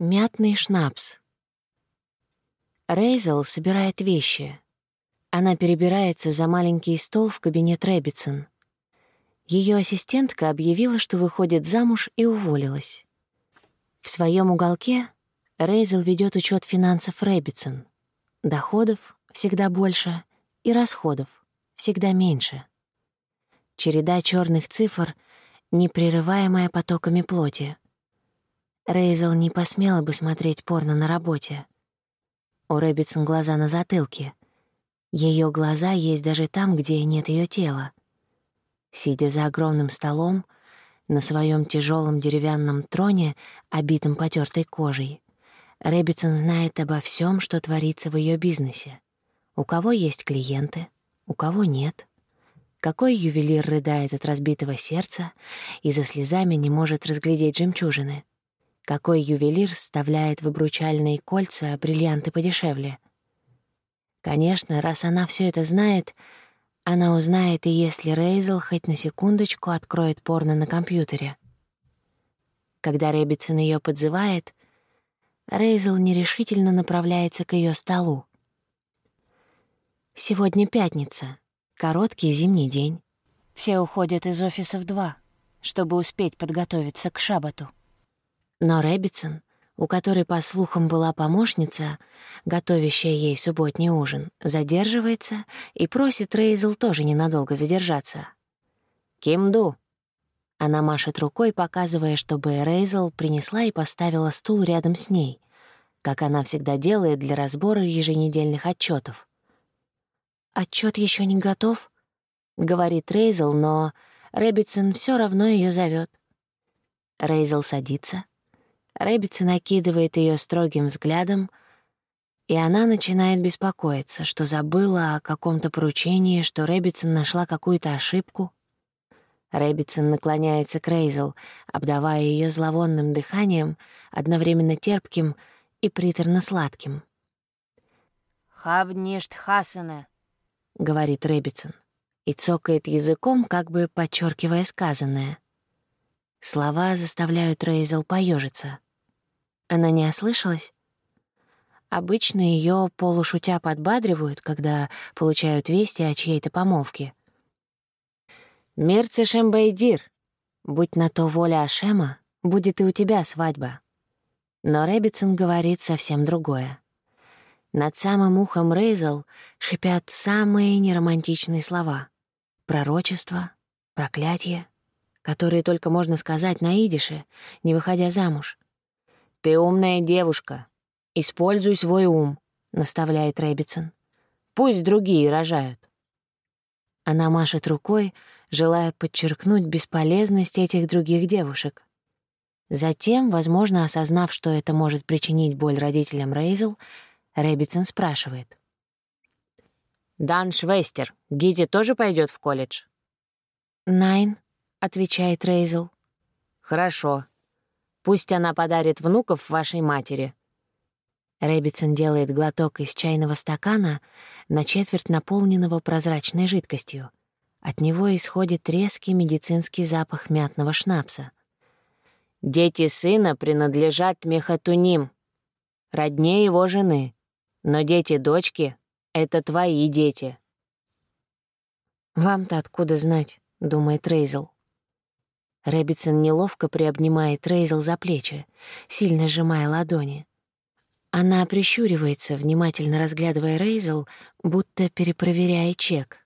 Мятный шнапс. Рейзел собирает вещи. Она перебирается за маленький стол в кабинет ребецин. Ее ассистентка объявила, что выходит замуж и уволилась. В своем уголке Рейзел ведет учет финансов ребецин. Доходов всегда больше и расходов всегда меньше. Череда черных цифр, непрерываемая потоками плоти — Рейзел не посмела бы смотреть порно на работе. У Рэббитсон глаза на затылке. Ее глаза есть даже там, где нет ее тела. Сидя за огромным столом, на своем тяжелом деревянном троне, обитом потертой кожей, Рэббитсон знает обо всем, что творится в ее бизнесе. У кого есть клиенты, у кого нет. Какой ювелир рыдает от разбитого сердца и за слезами не может разглядеть жемчужины — какой ювелир вставляет в обручальные кольца бриллианты подешевле. Конечно, раз она все это знает, она узнает и если Рейзел хоть на секундочку откроет порно на компьютере. Когда Рэббитсон ее подзывает, Рейзел нерешительно направляется к ее столу. Сегодня пятница, короткий зимний день. Все уходят из офиса в два, чтобы успеть подготовиться к шабату. Но Рэббитсон, у которой, по слухам, была помощница, готовящая ей субботний ужин, задерживается и просит Рейзел тоже ненадолго задержаться. «Кимду!» Она машет рукой, показывая, чтобы Рейзел принесла и поставила стул рядом с ней, как она всегда делает для разбора еженедельных отчетов. Отчет еще не готов», — говорит Рейзел, но ребецин все равно ее зовет. Рейзел садится, ребецин окидывает ее строгим взглядом, и она начинает беспокоиться, что забыла о каком-то поручении, что ребецин нашла какую-то ошибку. Ребецин наклоняется к Рейзел, обдавая ее зловонным дыханием, одновременно терпким и приторно-сладким. «Хабништ хасана», — говорит Рэббитсон, и цокает языком, как бы подчеркивая сказанное. Слова заставляют Рейзел поежиться. Она не ослышалась? Обычно ее полушутя подбадривают, когда получают вести о чьей-то помолвке. «מירצעשעם ביי דיר, будь на то воля Ашема, будет и у тебя свадьба». Но ребецин говорит совсем другое. Над самым ухом Рейзел шипят самые неромантичные слова. Пророчество, проклятие, которые только можно сказать на идише, не выходя замуж. «Ты умная девушка. Используй свой ум», — наставляет ребецин. «Пусть другие рожают». Она машет рукой, желая подчеркнуть бесполезность этих других девушек. Затем, возможно, осознав, что это может причинить боль родителям Рейзел, Рэббитсон спрашивает. «Дан Швестер, Гити тоже пойдет в колледж?» «Найн», — отвечает Рейзел. «Хорошо. Пусть она подарит внуков вашей матери». Ребецин делает глоток из чайного стакана, на четверть наполненного прозрачной жидкостью. От него исходит резкий медицинский запах мятного шнапса. «Дети сына принадлежат מחותנים, родне его жены, но дети дочки — это твои дети». «Вам-то откуда знать?» — думает Рейзел. Ребецин неловко приобнимает Рейзел за плечи, сильно сжимая ладони. Она прищуривается, внимательно разглядывая Рейзел, будто перепроверяя чек.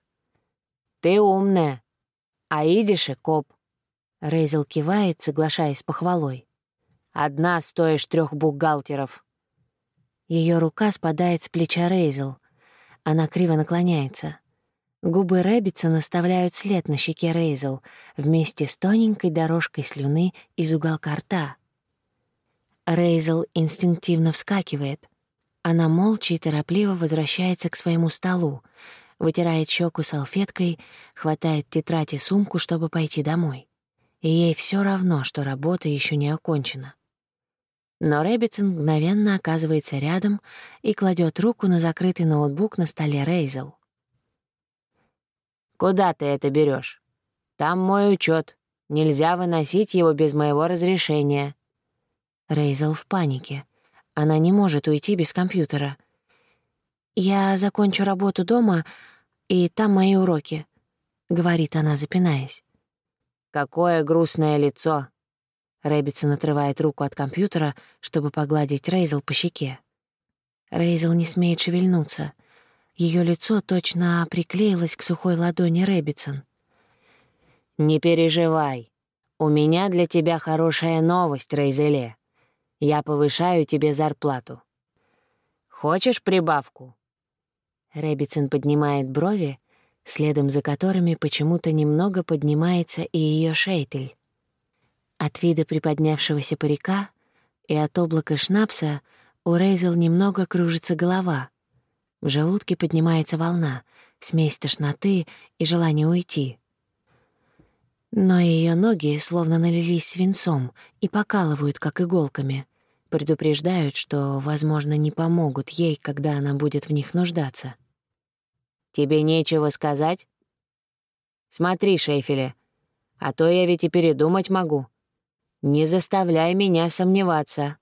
«Ты умная, а идишь и коп». Рейзел кивает, соглашаясь с похвалой. «Одна стоишь трех бухгалтеров». Ее рука спадает с плеча Рейзел. Она криво наклоняется. Губы Рэббитса наставляют след на щеке Рейзел вместе с тоненькой дорожкой слюны из уголка рта. Рейзел инстинктивно вскакивает. Она молча и торопливо возвращается к своему столу, вытирает щеку салфеткой, хватает тетрадь и сумку, чтобы пойти домой. И ей все равно, что работа еще не окончена. Но Рэббитсон мгновенно оказывается рядом и кладет руку на закрытый ноутбук на столе Рейзел. Куда ты это берешь? Там мой учет. Нельзя выносить его без моего разрешения. Рейзел в панике. Она не может уйти без компьютера. «Я закончу работу дома, и там мои уроки», — говорит она, запинаясь. «Какое грустное лицо!» Рэббитсон отрывает руку от компьютера, чтобы погладить Рейзел по щеке. Рейзел не смеет шевельнуться. Ее лицо точно приклеилось к сухой ладони Рэббитсон. «Не переживай. У меня для тебя хорошая новость, Рейзеле. Я повышаю тебе зарплату. Хочешь прибавку?» Рэббитсон поднимает брови, следом за которыми почему-то немного поднимается и ее шейтель. От вида приподнявшегося парика и от облака шнапса у Рейзел немного кружится голова. В желудке поднимается волна, смесь тошноты и желания уйти. Но ее ноги словно налились свинцом и покалывают, как иголками. Предупреждают, что, возможно, не помогут ей, когда она будет в них нуждаться. «Тебе нечего сказать?» «Смотри, Шейфеле, а то я ведь и передумать могу», не заставляй меня сомневаться».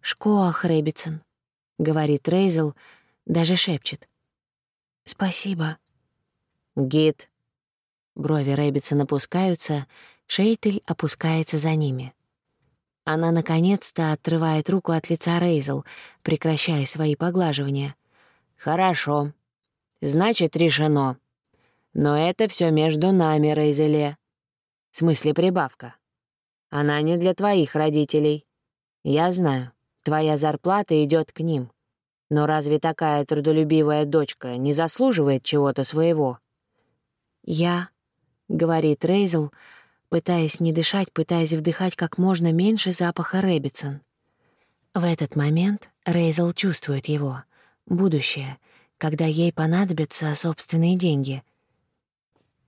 «Шкоах, Рэббитсон», — говорит Рейзел, даже шепчет. «Спасибо». «Гид». Брови Рэббитсона опускаются, Шейтель опускается за ними. Она наконец-то отрывает руку от лица Рейзел, прекращая свои поглаживания. «Хорошо. Значит, решено. Но это все между нами, Рейзеле. В смысле прибавка. Она не для твоих родителей. Я знаю, твоя зарплата идет к ним. Но разве такая трудолюбивая дочка не заслуживает чего-то своего? «Я», — говорит Рейзел, пытаясь не дышать, пытаясь вдыхать как можно меньше запаха Рэббитсон. В этот момент Рейзел чувствует его, будущее, когда ей понадобятся собственные деньги.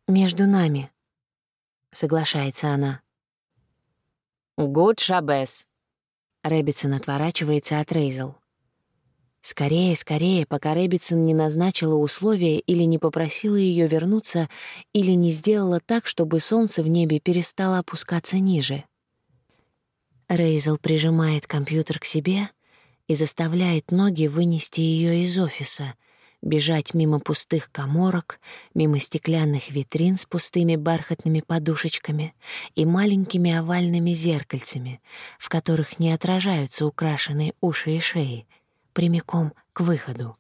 «Между нами», — соглашается она. «גוט שבת». Ребецин отворачивается от Рейзел. Скорее, скорее, пока ребецин не назначила условия или не попросила ее вернуться, или не сделала так, чтобы солнце в небе перестало опускаться ниже. Рейзел прижимает компьютер к себе и заставляет ноги вынести ее из офиса — бежать мимо пустых коморок, мимо стеклянных витрин с пустыми бархатными подушечками и маленькими овальными зеркальцами, в которых не отражаются украшенные уши и шеи, прямиком к выходу.